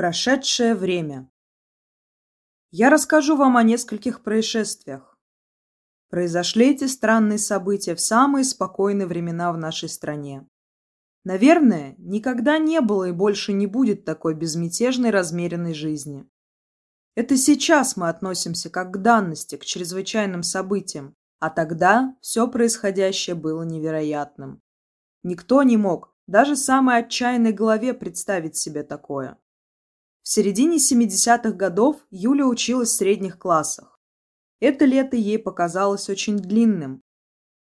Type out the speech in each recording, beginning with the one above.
Прошедшее время. Я расскажу вам о нескольких происшествиях. Произошли эти странные события в самые спокойные времена в нашей стране. Наверное, никогда не было и больше не будет такой безмятежной размеренной жизни. Это сейчас мы относимся как к данности, к чрезвычайным событиям, а тогда все происходящее было невероятным. Никто не мог, даже самой отчаянной голове представить себе такое. В середине 70-х годов Юля училась в средних классах. Это лето ей показалось очень длинным.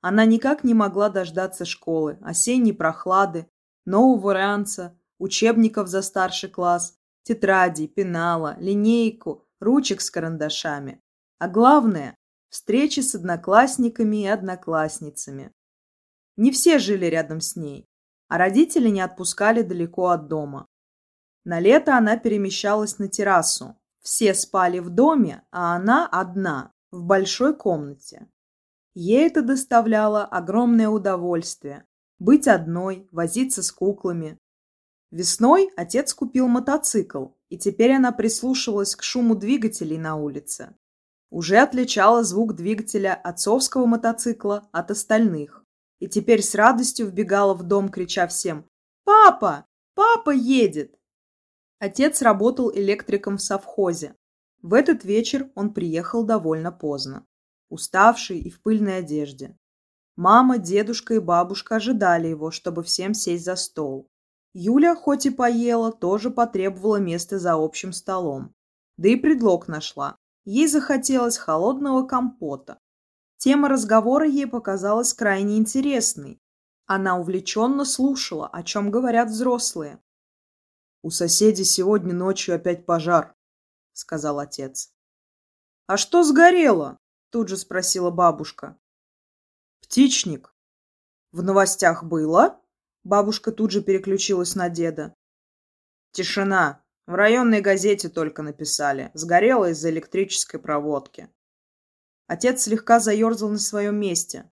Она никак не могла дождаться школы, осенней прохлады, нового ранца, учебников за старший класс, тетрадей, пенала, линейку, ручек с карандашами. А главное – встречи с одноклассниками и одноклассницами. Не все жили рядом с ней, а родители не отпускали далеко от дома. На лето она перемещалась на террасу. Все спали в доме, а она одна, в большой комнате. Ей это доставляло огромное удовольствие – быть одной, возиться с куклами. Весной отец купил мотоцикл, и теперь она прислушивалась к шуму двигателей на улице. Уже отличала звук двигателя отцовского мотоцикла от остальных. И теперь с радостью вбегала в дом, крича всем «Папа! Папа едет!» Отец работал электриком в совхозе. В этот вечер он приехал довольно поздно, уставший и в пыльной одежде. Мама, дедушка и бабушка ожидали его, чтобы всем сесть за стол. Юля, хоть и поела, тоже потребовала места за общим столом. Да и предлог нашла. Ей захотелось холодного компота. Тема разговора ей показалась крайне интересной. Она увлеченно слушала, о чем говорят взрослые. У соседей сегодня ночью опять пожар, сказал отец. А что сгорело? Тут же спросила бабушка. Птичник. В новостях было? Бабушка тут же переключилась на деда. Тишина. В районной газете только написали. Сгорело из-за электрической проводки. Отец слегка заерзал на своем месте.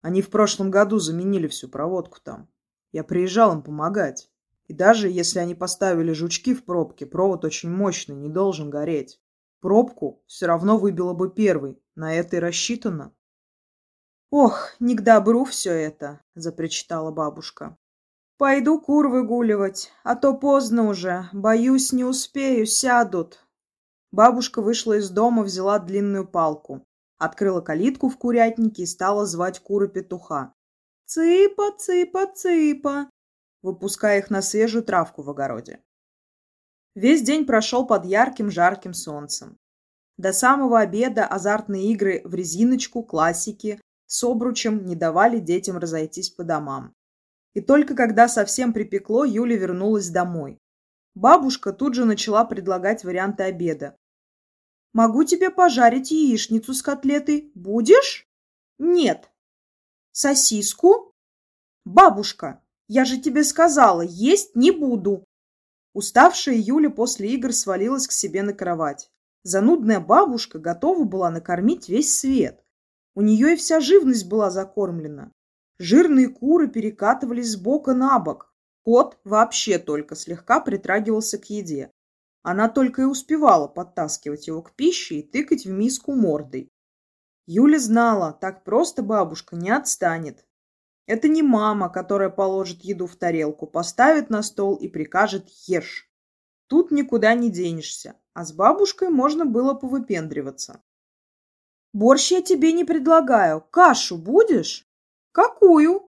Они в прошлом году заменили всю проводку там. Я приезжал им помогать. И даже если они поставили жучки в пробке, провод очень мощный, не должен гореть. Пробку все равно выбило бы первый. На это и рассчитано. «Ох, не к добру все это», — запричитала бабушка. «Пойду кур выгуливать, а то поздно уже. Боюсь, не успею, сядут». Бабушка вышла из дома, взяла длинную палку, открыла калитку в курятнике и стала звать куры петуха. «Цыпа, цыпа, цыпа!» Выпуская их на свежую травку в огороде. Весь день прошел под ярким жарким солнцем. До самого обеда азартные игры в резиночку, классики с обручем не давали детям разойтись по домам. И только когда совсем припекло, Юля вернулась домой. Бабушка тут же начала предлагать варианты обеда. «Могу тебе пожарить яичницу с котлетой. Будешь?» «Нет». «Сосиску?» «Бабушка, я же тебе сказала, есть не буду. Уставшая Юля после игр свалилась к себе на кровать. Занудная бабушка готова была накормить весь свет. У нее и вся живность была закормлена. Жирные куры перекатывались с бока на бок. Кот вообще только слегка притрагивался к еде. Она только и успевала подтаскивать его к пище и тыкать в миску мордой. Юля знала, так просто бабушка не отстанет. Это не мама, которая положит еду в тарелку, поставит на стол и прикажет «ешь». Тут никуда не денешься, а с бабушкой можно было повыпендриваться. «Борщ я тебе не предлагаю. Кашу будешь?» «Какую?»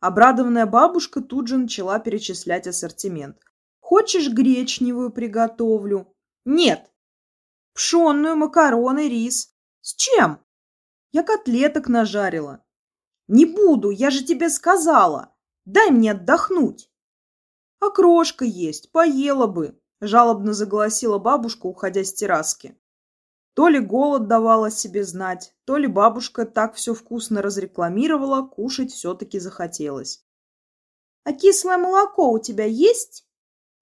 Обрадованная бабушка тут же начала перечислять ассортимент. «Хочешь гречневую приготовлю?» «Нет». «Пшенную, макароны, рис». «С чем?» «Я котлеток нажарила. «Не буду, я же тебе сказала! Дай мне отдохнуть!» «А крошка есть, поела бы!» – жалобно заголосила бабушка, уходя с терраски. То ли голод давала себе знать, то ли бабушка так все вкусно разрекламировала, кушать все-таки захотелось. «А кислое молоко у тебя есть?»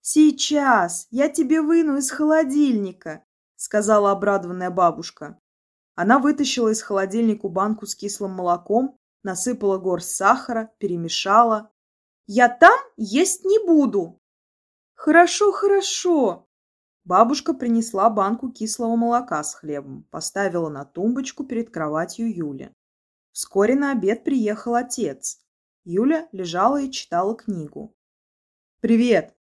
«Сейчас, я тебе выну из холодильника», — сказала обрадованная бабушка. Она вытащила из холодильника банку с кислым молоком, насыпала горсть сахара, перемешала. «Я там есть не буду!» Хорошо, хорошо. Бабушка принесла банку кислого молока с хлебом, поставила на тумбочку перед кроватью Юли. Вскоре на обед приехал отец. Юля лежала и читала книгу. «Привет!»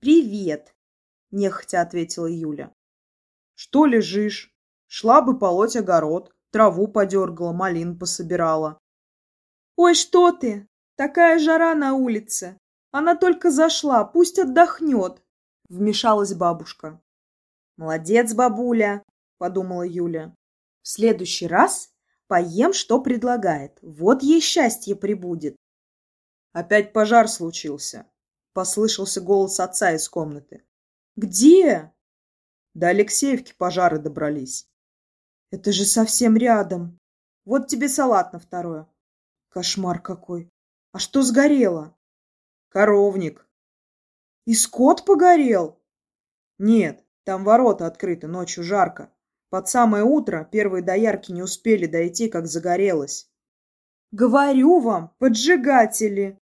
«Привет!» – нехотя ответила Юля. «Что лежишь? Шла бы полоть огород, траву подергала, малин пособирала». «Ой, что ты! Такая жара на улице! Она только зашла, пусть отдохнет!» – вмешалась бабушка. «Молодец, бабуля!» – подумала Юля. «В следующий раз поем, что предлагает. Вот ей счастье прибудет!» «Опять пожар случился!» – послышался голос отца из комнаты. «Где?» До Алексеевки пожары добрались. «Это же совсем рядом. Вот тебе салат на второе». Кошмар какой. А что сгорело? Коровник. И скот погорел? Нет, там ворота открыты, ночью жарко. Под самое утро первые доярки не успели дойти, как загорелось. Говорю вам, поджигатели.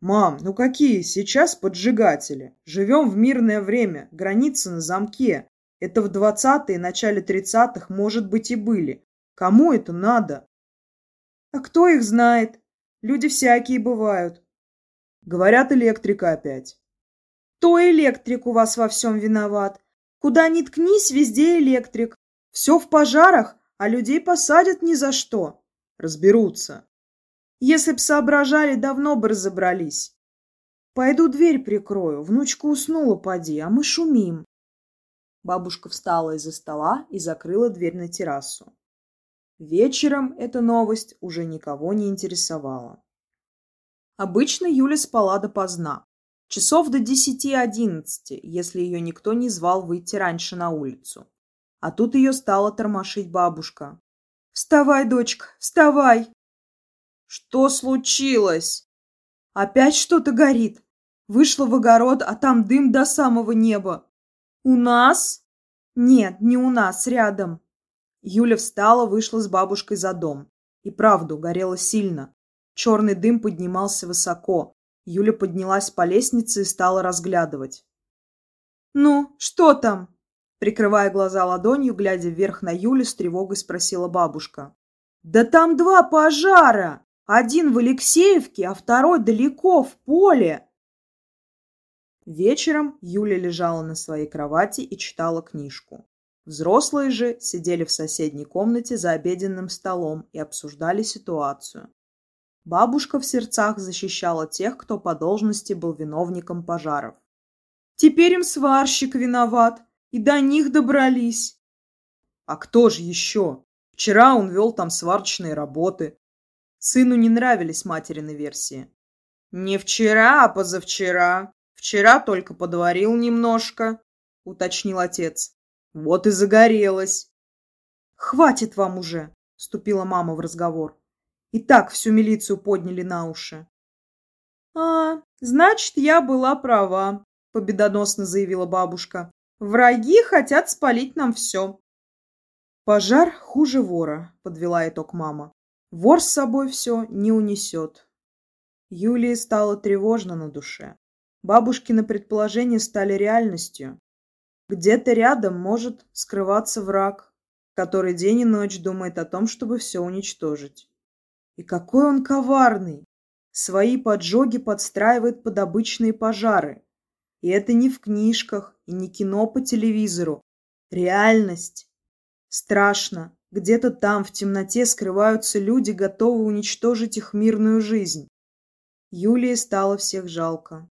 Мам, ну какие сейчас поджигатели? Живем в мирное время, границы на замке. Это в двадцатые, начале тридцатых, может быть, и были. Кому это надо? А кто их знает? Люди всякие бывают. Говорят, электрика опять. То электрик у вас во всем виноват. Куда ни ткнись, везде электрик. Все в пожарах, а людей посадят ни за что. Разберутся. Если б соображали, давно бы разобрались. Пойду дверь прикрою. Внучка уснула, поди, а мы шумим. Бабушка встала из-за стола и закрыла дверь на террасу. Вечером эта новость уже никого не интересовала. Обычно Юля спала допоздна. Часов до десяти-одиннадцати, если ее никто не звал выйти раньше на улицу. А тут ее стала тормошить бабушка. «Вставай, дочка, вставай!» «Что случилось?» «Опять что-то горит. Вышла в огород, а там дым до самого неба». «У нас?» «Нет, не у нас, рядом. Юля встала, вышла с бабушкой за дом. И правду, горело сильно. Черный дым поднимался высоко. Юля поднялась по лестнице и стала разглядывать. «Ну, что там?» Прикрывая глаза ладонью, глядя вверх на Юлю, с тревогой спросила бабушка. «Да там два пожара! Один в Алексеевке, а второй далеко, в поле!» Вечером Юля лежала на своей кровати и читала книжку. Взрослые же сидели в соседней комнате за обеденным столом и обсуждали ситуацию. Бабушка в сердцах защищала тех, кто по должности был виновником пожаров. «Теперь им сварщик виноват, и до них добрались». «А кто же еще? Вчера он вел там сварочные работы». Сыну не нравились материны версии. «Не вчера, а позавчера. Вчера только подварил немножко», — уточнил отец. Вот и загорелась. Хватит вам уже, вступила мама в разговор. И так всю милицию подняли на уши. А, значит, я была права, победоносно заявила бабушка. Враги хотят спалить нам все. Пожар хуже вора, подвела итог мама. Вор с собой все не унесет. Юлии стало тревожно на душе. Бабушкины предположения стали реальностью. Где-то рядом может скрываться враг, который день и ночь думает о том, чтобы все уничтожить. И какой он коварный! Свои поджоги подстраивает под обычные пожары. И это не в книжках и не кино по телевизору. Реальность. Страшно. Где-то там в темноте скрываются люди, готовые уничтожить их мирную жизнь. Юлии стало всех жалко.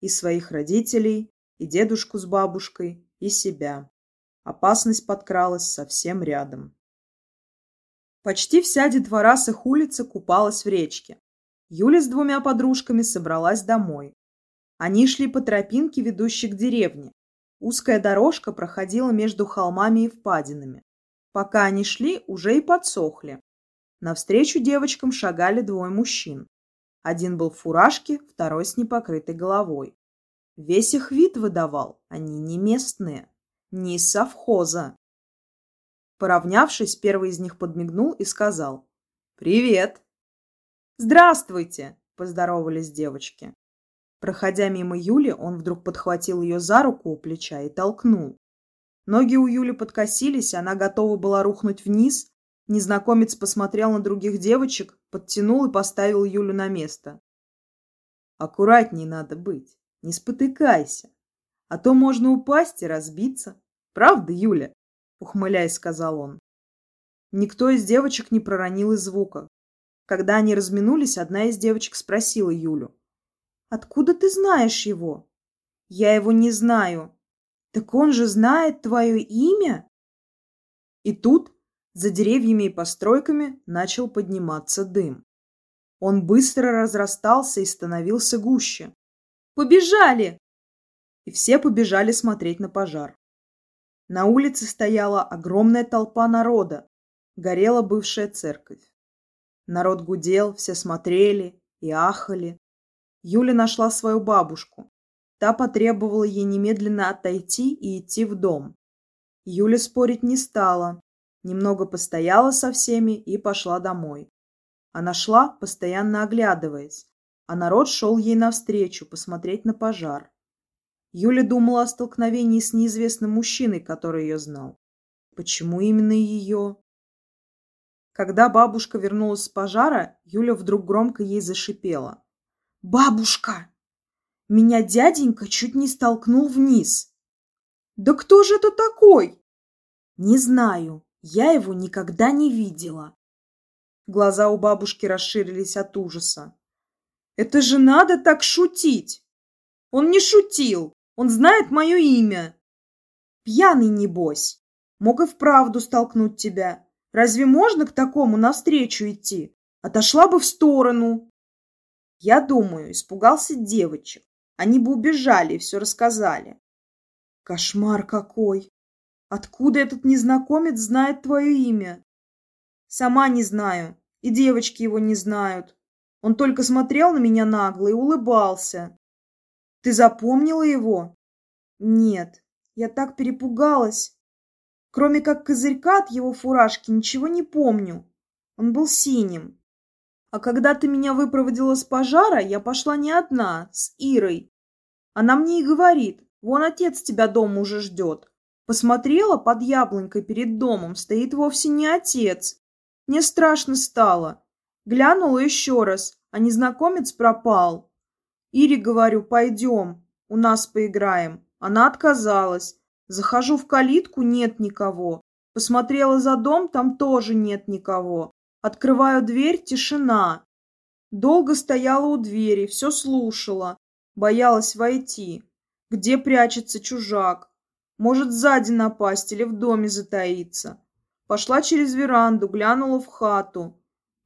И своих родителей, и дедушку с бабушкой, и себя. Опасность подкралась совсем рядом. Почти вся детвора с их улицы купалась в речке. Юля с двумя подружками собралась домой. Они шли по тропинке, ведущей к деревне. Узкая дорожка проходила между холмами и впадинами. Пока они шли, уже и подсохли. Навстречу девочкам шагали двое мужчин. Один был в фуражке, второй с непокрытой головой. Весь их вид выдавал, они не местные, не из совхоза. Поравнявшись, первый из них подмигнул и сказал «Привет!» «Здравствуйте!» – поздоровались девочки. Проходя мимо Юли, он вдруг подхватил ее за руку у плеча и толкнул. Ноги у Юли подкосились, она готова была рухнуть вниз. Незнакомец посмотрел на других девочек, подтянул и поставил Юлю на место. Аккуратней надо быть, не спотыкайся, а то можно упасть и разбиться. Правда, Юля? Ухмыляясь, сказал он. Никто из девочек не проронил и звука. Когда они разминулись, одна из девочек спросила Юлю. «Откуда ты знаешь его?» «Я его не знаю». «Так он же знает твое имя?» И тут за деревьями и постройками начал подниматься дым. Он быстро разрастался и становился гуще. «Побежали!» И все побежали смотреть на пожар. На улице стояла огромная толпа народа. Горела бывшая церковь. Народ гудел, все смотрели и ахали. Юля нашла свою бабушку. Та потребовала ей немедленно отойти и идти в дом. Юля спорить не стала. Немного постояла со всеми и пошла домой. Она шла, постоянно оглядываясь, а народ шел ей навстречу посмотреть на пожар. Юля думала о столкновении с неизвестным мужчиной, который ее знал. Почему именно ее? Когда бабушка вернулась с пожара, Юля вдруг громко ей зашипела. «Бабушка! Меня дяденька чуть не столкнул вниз!» «Да кто же это такой?» «Не знаю. Я его никогда не видела. Глаза у бабушки расширились от ужаса. «Это же надо так шутить!» «Он не шутил! Он знает мое имя!» «Пьяный, небось! Мог и вправду столкнуть тебя. Разве можно к такому навстречу идти? Отошла бы в сторону!» Я думаю, испугался девочек. Они бы убежали и все рассказали. Кошмар какой! Откуда этот незнакомец знает твое имя? Сама не знаю. И девочки его не знают. Он только смотрел на меня нагло и улыбался. Ты запомнила его? Нет, я так перепугалась. Кроме как козырька от его фуражки ничего не помню. Он был синим. А когда ты меня выпроводила с пожара, я пошла не одна, с Ирой. Она мне и говорит, вон отец тебя дома уже ждет. Посмотрела под яблонькой перед домом, стоит вовсе не отец, мне страшно стало. Глянула еще раз, а незнакомец пропал. Ире говорю, пойдем, у нас поиграем. Она отказалась. Захожу в калитку, нет никого. Посмотрела за дом, там тоже нет никого. Открываю дверь, тишина. Долго стояла у двери, все слушала. Боялась войти. Где прячется чужак? Может, сзади напасть или в доме затаиться. Пошла через веранду, глянула в хату.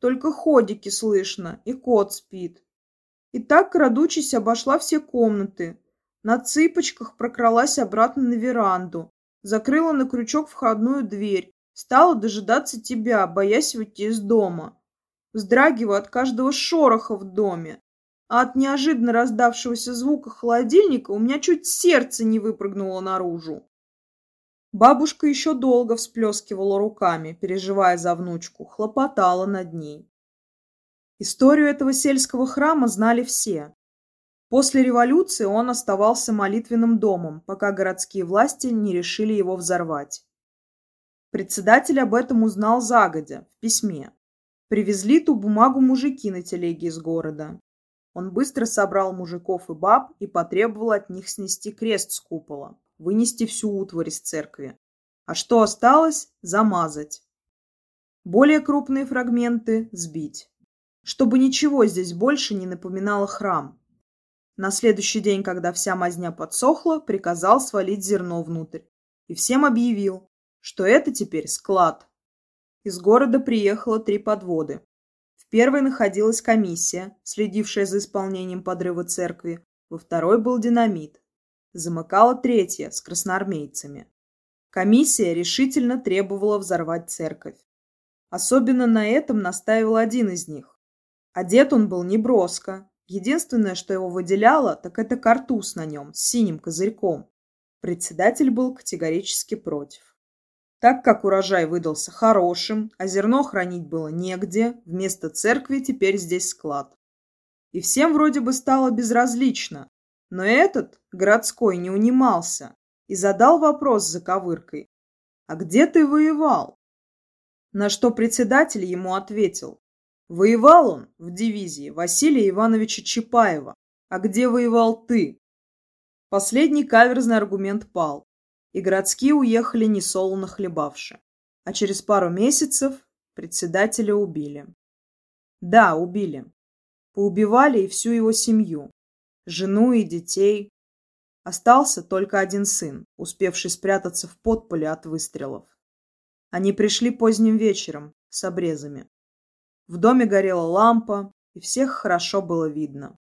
Только ходики слышно, и кот спит. И так, крадучись, обошла все комнаты. На цыпочках прокралась обратно на веранду. Закрыла на крючок входную дверь. Стала дожидаться тебя, боясь выйти из дома. Вздрагиваю от каждого шороха в доме. А от неожиданно раздавшегося звука холодильника у меня чуть сердце не выпрыгнуло наружу. Бабушка еще долго всплескивала руками, переживая за внучку, хлопотала над ней. Историю этого сельского храма знали все. После революции он оставался молитвенным домом, пока городские власти не решили его взорвать. Председатель об этом узнал загодя, в письме. Привезли ту бумагу мужики на телеге из города. Он быстро собрал мужиков и баб и потребовал от них снести крест с купола вынести всю утварь из церкви. А что осталось, замазать. Более крупные фрагменты сбить. Чтобы ничего здесь больше не напоминало храм. На следующий день, когда вся мазня подсохла, приказал свалить зерно внутрь. И всем объявил, что это теперь склад. Из города приехало три подводы. В первой находилась комиссия, следившая за исполнением подрыва церкви, во второй был динамит замыкала третья с красноармейцами. Комиссия решительно требовала взорвать церковь. Особенно на этом настаивал один из них. Одет он был неброско. Единственное, что его выделяло, так это картуз на нем с синим козырьком. Председатель был категорически против. Так как урожай выдался хорошим, а зерно хранить было негде, вместо церкви теперь здесь склад. И всем вроде бы стало безразлично. Но этот, городской, не унимался и задал вопрос за ковыркой. «А где ты воевал?» На что председатель ему ответил. Воевал он в дивизии Василия Ивановича Чапаева. А где воевал ты? Последний каверзный аргумент пал, и городские уехали несолоно хлебавши. А через пару месяцев председателя убили. Да, убили. Поубивали и всю его семью, жену и детей. Остался только один сын, успевший спрятаться в подполе от выстрелов. Они пришли поздним вечером с обрезами. В доме горела лампа, и всех хорошо было видно.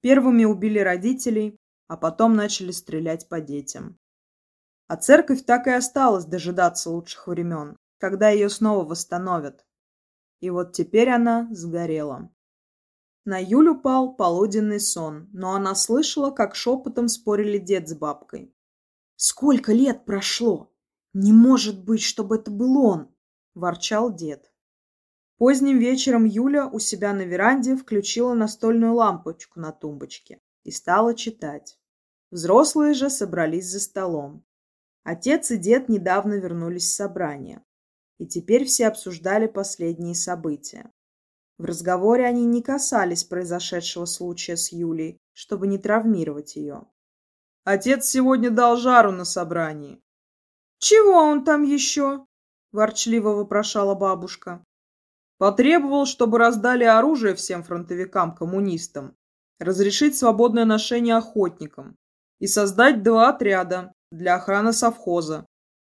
Первыми убили родителей, а потом начали стрелять по детям. А церковь так и осталась дожидаться лучших времен, когда ее снова восстановят. И вот теперь она сгорела. На Юлю пал полуденный сон, но она слышала, как шепотом спорили дед с бабкой. «Сколько лет прошло? Не может быть, чтобы это был он!» – ворчал дед. Поздним вечером Юля у себя на веранде включила настольную лампочку на тумбочке и стала читать. Взрослые же собрались за столом. Отец и дед недавно вернулись с собрания, и теперь все обсуждали последние события. В разговоре они не касались произошедшего случая с Юлей, чтобы не травмировать ее. «Отец сегодня дал жару на собрании». «Чего он там еще?» – ворчливо вопрошала бабушка. Потребовал, чтобы раздали оружие всем фронтовикам-коммунистам, разрешить свободное ношение охотникам и создать два отряда для охраны совхоза.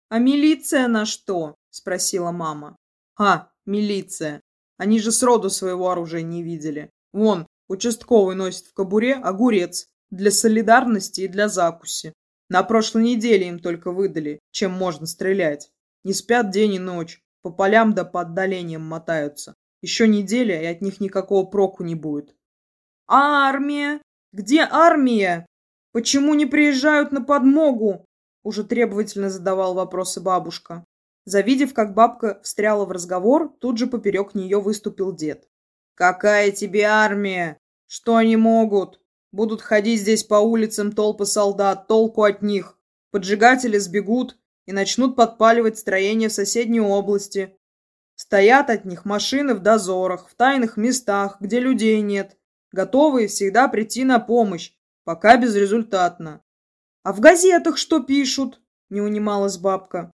«А милиция на что?» – спросила мама. «А, милиция. Они же сроду своего оружия не видели. Вон, участковый носит в кобуре огурец для солидарности и для закуси. На прошлой неделе им только выдали, чем можно стрелять. Не спят день и ночь. По полям да по отдалениям мотаются. Еще неделя, и от них никакого проку не будет. А армия? Где армия? Почему не приезжают на подмогу? Уже требовательно задавал вопросы бабушка. Завидев, как бабка встряла в разговор, тут же поперек нее выступил дед. «Какая тебе армия? Что они могут? Будут ходить здесь по улицам толпы солдат, толку от них. Поджигатели сбегут, и начнут подпаливать строения в соседней области. Стоят от них машины в дозорах, в тайных местах, где людей нет, готовые всегда прийти на помощь, пока безрезультатно. «А в газетах что пишут?» – не унималась бабка.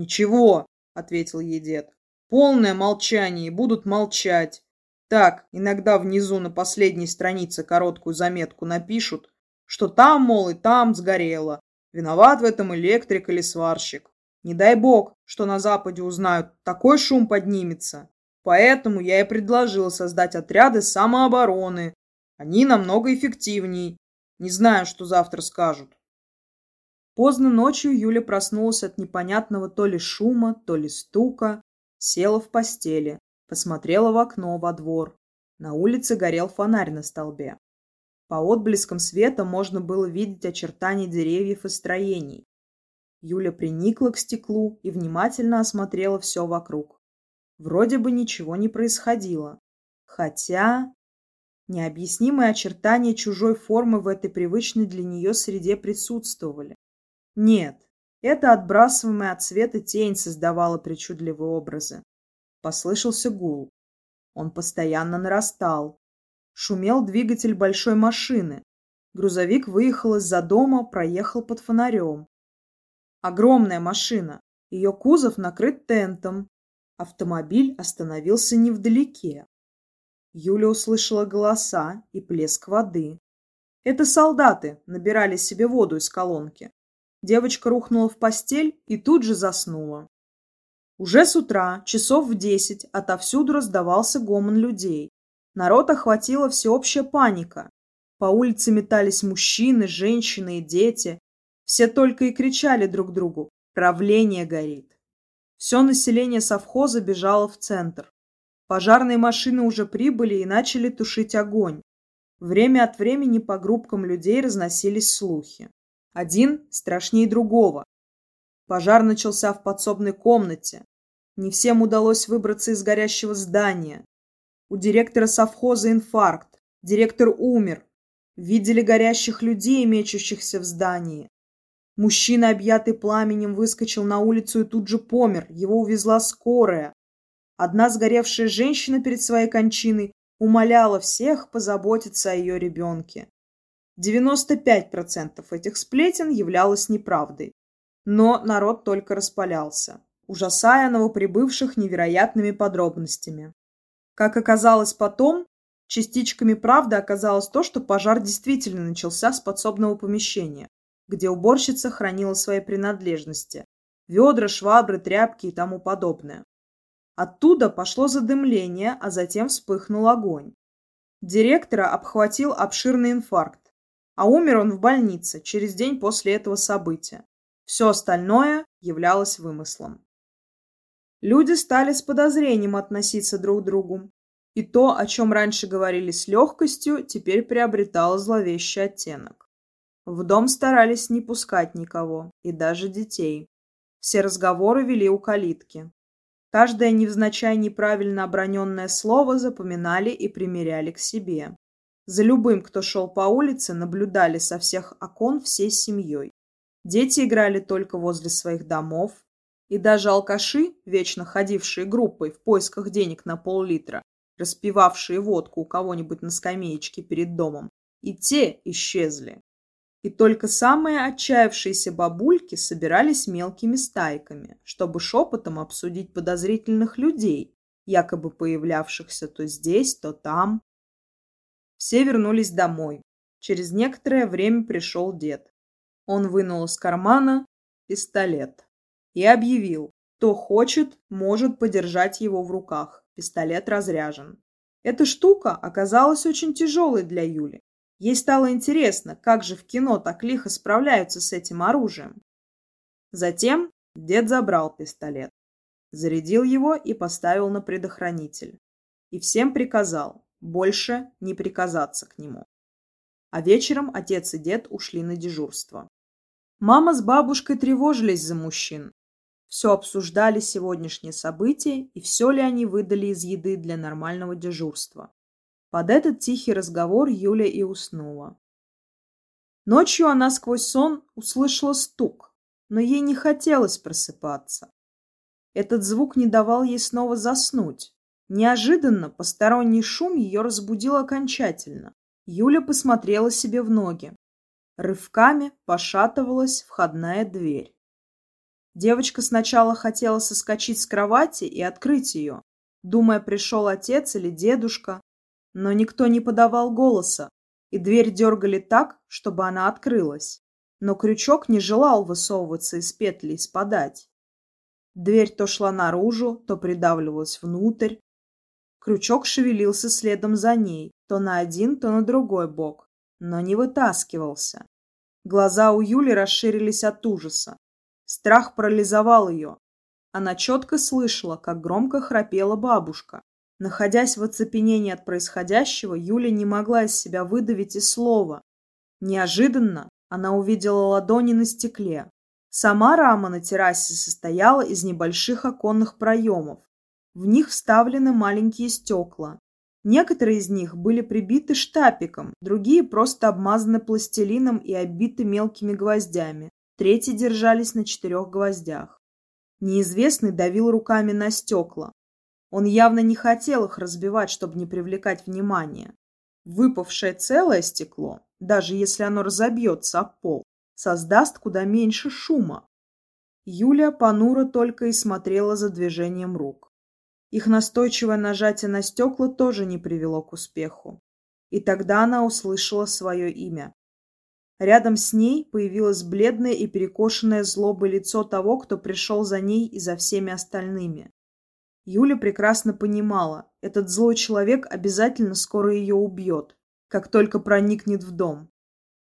«Ничего», – ответил ей дед. «Полное молчание, и будут молчать. Так, иногда внизу на последней странице короткую заметку напишут, что там, мол, и там сгорело, Виноват в этом электрик или сварщик. Не дай бог, что на Западе узнают, такой шум поднимется. Поэтому я и предложил создать отряды самообороны. Они намного эффективней. Не знаю, что завтра скажут. Поздно ночью Юля проснулась от непонятного то ли шума, то ли стука. Села в постели, посмотрела в окно во двор. На улице горел фонарь на столбе. По отблескам света можно было видеть очертания деревьев и строений. Юля приникла к стеклу и внимательно осмотрела все вокруг. Вроде бы ничего не происходило. Хотя... Необъяснимые очертания чужой формы в этой привычной для нее среде присутствовали. Нет, это отбрасываемая от света тень создавала причудливые образы. Послышался гул. Он постоянно нарастал. Шумел двигатель большой машины. Грузовик выехал из-за дома, проехал под фонарем. Огромная машина. Ее кузов накрыт тентом. Автомобиль остановился невдалеке. Юля услышала голоса и плеск воды. Это солдаты набирали себе воду из колонки. Девочка рухнула в постель и тут же заснула. Уже с утра, часов в десять, отовсюду раздавался гомон людей. Народ охватила всеобщая паника. По улице метались мужчины, женщины и дети. Все только и кричали друг другу «Правление горит!». Все население совхоза бежало в центр. Пожарные машины уже прибыли и начали тушить огонь. Время от времени по группкам людей разносились слухи. Один страшнее другого. Пожар начался в подсобной комнате. Не всем удалось выбраться из горящего здания. У директора совхоза инфаркт. Директор умер. Видели горящих людей, мечущихся в здании. Мужчина, объятый пламенем, выскочил на улицу и тут же помер. Его увезла скорая. Одна сгоревшая женщина перед своей кончиной умоляла всех позаботиться о ее ребенке. 95% этих сплетен являлось неправдой. Но народ только распалялся, ужасая новоприбывших невероятными подробностями. Как оказалось потом, частичками правды оказалось то, что пожар действительно начался с подсобного помещения, где уборщица хранила свои принадлежности – ведра, швабры, тряпки и тому подобное. Оттуда пошло задымление, а затем вспыхнул огонь. Директора обхватил обширный инфаркт, а умер он в больнице через день после этого события. Все остальное являлось вымыслом. Люди стали с подозрением относиться друг к другу, и то, о чем раньше говорили с легкостью, теперь приобретало зловещий оттенок. В дом старались не пускать никого, и даже детей. Все разговоры вели у калитки. Каждое невзначай неправильно оброненное слово запоминали и примеряли к себе. За любым, кто шел по улице, наблюдали со всех окон всей семьей. Дети играли только возле своих домов, и даже алкаши, вечно ходившие группой в поисках денег на пол-литра, распивавшие водку у кого-нибудь на скамеечке перед домом, и те исчезли. И только самые отчаявшиеся бабульки собирались мелкими стайками, чтобы шепотом обсудить подозрительных людей, якобы появлявшихся то здесь, то там. Все вернулись домой. Через некоторое время пришел дед. Он вынул из кармана пистолет и объявил, кто хочет, может подержать его в руках. Пистолет разряжен. Эта штука оказалась очень тяжелой для Юли. Ей стало интересно, как же в кино так лихо справляются с этим оружием. Затем дед забрал пистолет, зарядил его и поставил на предохранитель. И всем приказал больше не приказаться к нему. А вечером отец и дед ушли на дежурство. Мама с бабушкой тревожились за мужчин. Все обсуждали сегодняшние события и все ли они выдали из еды для нормального дежурства. Под этот тихий разговор Юля и уснула. Ночью она сквозь сон услышала стук, но ей не хотелось просыпаться. Этот звук не давал ей снова заснуть. Неожиданно посторонний шум ее разбудил окончательно. Юля посмотрела себе в ноги. Рывками пошатывалась входная дверь. Девочка сначала хотела соскочить с кровати и открыть ее, думая, пришел отец или дедушка, но никто не подавал голоса, и дверь дергали так, чтобы она открылась. Но крючок не желал высовываться из петли и спадать. Дверь то шла наружу, то придавливалась внутрь. Крючок шевелился следом за ней, то на один, то на другой бок, но не вытаскивался. Глаза у Юли расширились от ужаса. Страх парализовал ее. Она четко слышала, как громко храпела бабушка. Находясь в оцепенении от происходящего, Юля не могла из себя выдавить и слова. Неожиданно она увидела ладони на стекле. Сама рама на террасе состояла из небольших оконных проемов. В них вставлены маленькие стекла. Некоторые из них были прибиты штапиком, другие просто обмазаны пластилином и оббиты мелкими гвоздями, третьи держались на четырех гвоздях. Неизвестный давил руками на стекла. Он явно не хотел их разбивать, чтобы не привлекать внимания. Выпавшее целое стекло, даже если оно разобьется об пол, создаст куда меньше шума. Юлия понуро только и смотрела за движением рук. Их настойчивое нажатие на стекла тоже не привело к успеху. И тогда она услышала свое имя. Рядом с ней появилось бледное и перекошенное злобой лицо того, кто пришел за ней и за всеми остальными. Юля прекрасно понимала, этот злой человек обязательно скоро ее убьет, как только проникнет в дом.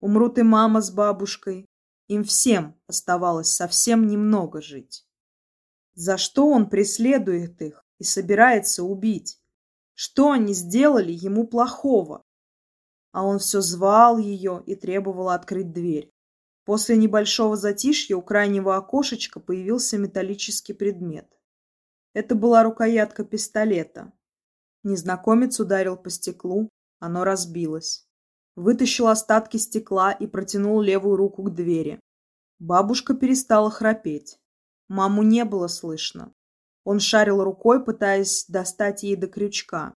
Умрут и мама с бабушкой. Им всем оставалось совсем немного жить. За что он преследует их и собирается убить? Что они сделали ему плохого? А он все звал ее и требовал открыть дверь. После небольшого затишья у крайнего окошечка появился металлический предмет. Это была рукоятка пистолета. Незнакомец ударил по стеклу, Оно разбилось. Вытащил остатки стекла и протянул левую руку к двери. Бабушка перестала храпеть. Маму не было слышно. Он шарил рукой, пытаясь достать ей до крючка.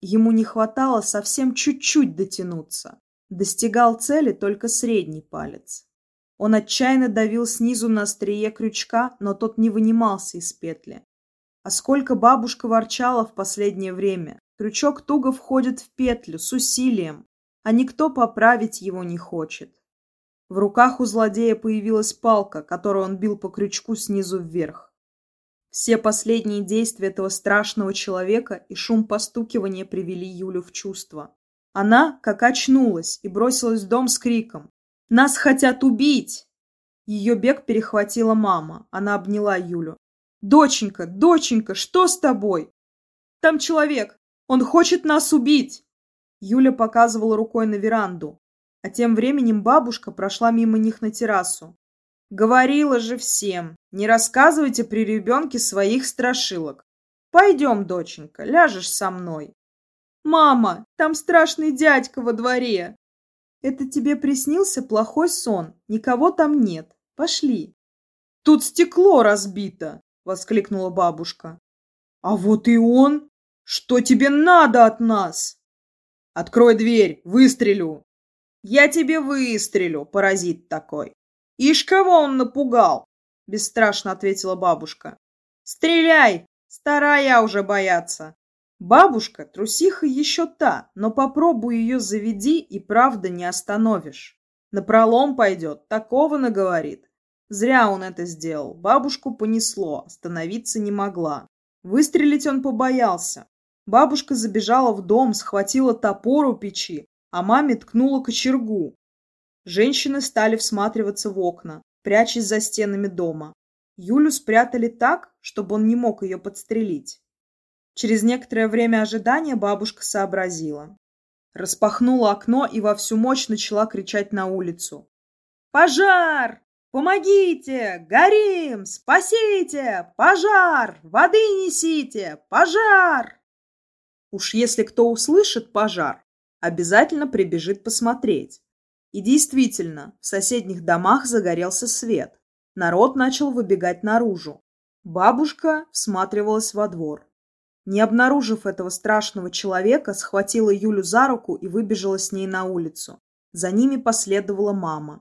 Ему не хватало совсем чуть-чуть дотянуться. Достигал цели только средний палец. Он отчаянно давил снизу на острие крючка, но тот не вынимался из петли. А сколько бабушка ворчала в последнее время. Крючок туго входит в петлю, с усилием, а никто поправить его не хочет. В руках у злодея появилась палка, которую он бил по крючку снизу вверх. Все последние действия этого страшного человека и шум постукивания привели Юлю в чувство. Она, как очнулась, и бросилась в дом с криком «Нас хотят убить!» Ее бег перехватила мама. Она обняла Юлю. «Доченька, доченька, что с тобой?» «Там человек! Он хочет нас убить!» Юля показывала рукой на веранду, а тем временем бабушка прошла мимо них на террасу. «Говорила же всем, не рассказывайте при ребенке своих страшилок. Пойдем, доченька, ляжешь со мной». «Мама, там страшный дядька во дворе!» «Это тебе приснился плохой сон, никого там нет. Пошли». «Тут стекло разбито!» — воскликнула бабушка. «А вот и он! Что тебе надо от нас?» «Открой дверь, выстрелю!» «Я тебе выстрелю, паразит такой!» «Ишь, кого он напугал?» — бесстрашно ответила бабушка. «Стреляй! Старая уже бояться!» Бабушка трусиха еще та, но попробуй ее заведи, и правда не остановишь. Напролом пойдет, такого наговорит. Зря он это сделал. Бабушку понесло, остановиться не могла. Выстрелить он побоялся. Бабушка забежала в дом, схватила топор у печи, а маме ткнула кочергу. Женщины стали всматриваться в окна, прячась за стенами дома. Юлю спрятали так, чтобы он не мог ее подстрелить. Через некоторое время ожидания бабушка сообразила. Распахнула окно и во всю мощь начала кричать на улицу. «Пожар! «Помогите! Горим! Спасите! Пожар! Воды несите! Пожар!» Уж если кто услышит пожар, обязательно прибежит посмотреть. И действительно, в соседних домах загорелся свет. Народ начал выбегать наружу. Бабушка всматривалась во двор. Не обнаружив этого страшного человека, схватила Юлю за руку и выбежала с ней на улицу. За ними последовала мама.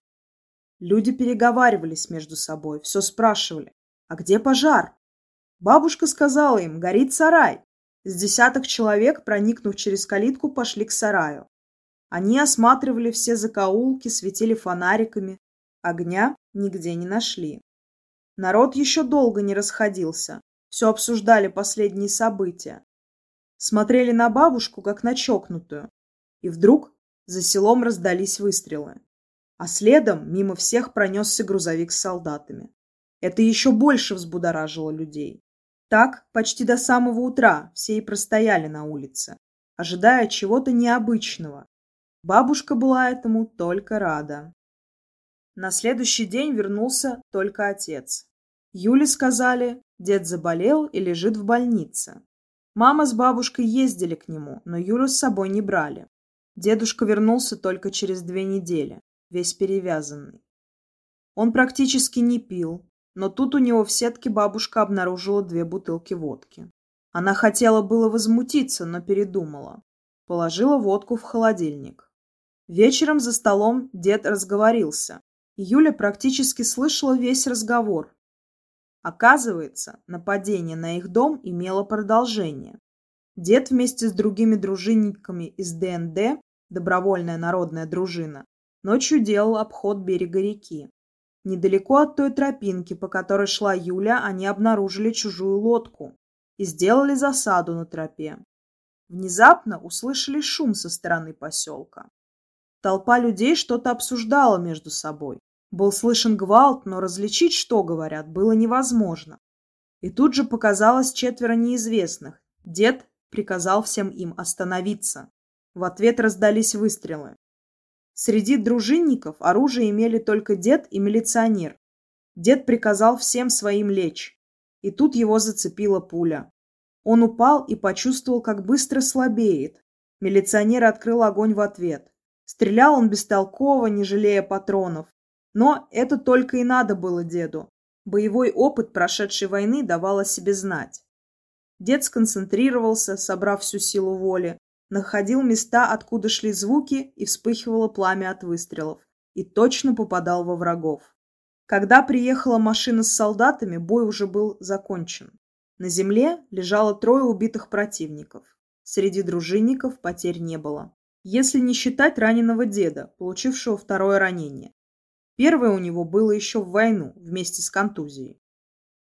Люди переговаривались между собой, все спрашивали. «А где пожар?» Бабушка сказала им, горит сарай. С десяток человек, проникнув через калитку, пошли к сараю. Они осматривали все закоулки, светили фонариками. Огня нигде не нашли. Народ еще долго не расходился. Все обсуждали последние события. Смотрели на бабушку, как на чокнутую. И вдруг за селом раздались выстрелы а следом мимо всех пронесся грузовик с солдатами. Это еще больше взбудоражило людей. Так почти до самого утра все и простояли на улице, ожидая чего-то необычного. Бабушка была этому только рада. На следующий день вернулся только отец. Юле сказали, дед заболел и лежит в больнице. Мама с бабушкой ездили к нему, но Юлю с собой не брали. Дедушка вернулся только через две недели весь перевязанный. Он практически не пил, но тут у него в сетке бабушка обнаружила две бутылки водки. Она хотела было возмутиться, но передумала. Положила водку в холодильник. Вечером за столом дед разговорился. Юля практически слышала весь разговор. Оказывается, нападение на их дом имело продолжение. Дед вместе с другими дружинниками из ДНД, добровольная народная дружина, Ночью делал обход берега реки. Недалеко от той тропинки, по которой шла Юля, они обнаружили чужую лодку и сделали засаду на тропе. Внезапно услышали шум со стороны поселка. Толпа людей что-то обсуждала между собой. Был слышен гвалт, но различить, что говорят, было невозможно. И тут же показалось четверо неизвестных. Дед приказал всем им остановиться. В ответ раздались выстрелы. Среди дружинников оружие имели только дед и милиционер. Дед приказал всем своим лечь. И тут его зацепила пуля. Он упал и почувствовал, как быстро слабеет. Милиционер открыл огонь в ответ. Стрелял он бестолково, не жалея патронов. Но это только и надо было деду. Боевой опыт прошедшей войны давал о себе знать. Дед сконцентрировался, собрав всю силу воли, находил места, откуда шли звуки, и вспыхивало пламя от выстрелов, и точно попадал во врагов. Когда приехала машина с солдатами, бой уже был закончен. На земле лежало трое убитых противников. Среди дружинников потерь не было. Если не считать раненого деда, получившего второе ранение. Первое у него было еще в войну, вместе с контузией.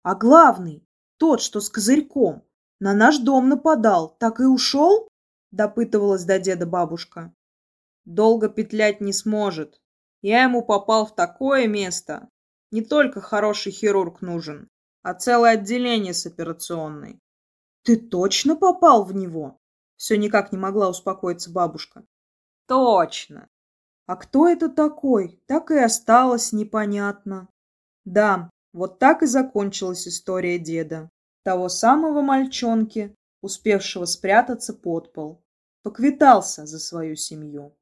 А главный, тот, что с козырьком, на наш дом нападал, так и ушел? Допытывалась до деда бабушка. Долго петлять не сможет. Я ему попал в такое место. Не только хороший хирург нужен, а целое отделение с операционной. Ты точно попал в него? Все никак не могла успокоиться бабушка. Точно. А кто это такой, так и осталось непонятно. Да, вот так и закончилась история деда. Того самого мальчонки, успевшего спрятаться под пол. Поквитался за свою семью.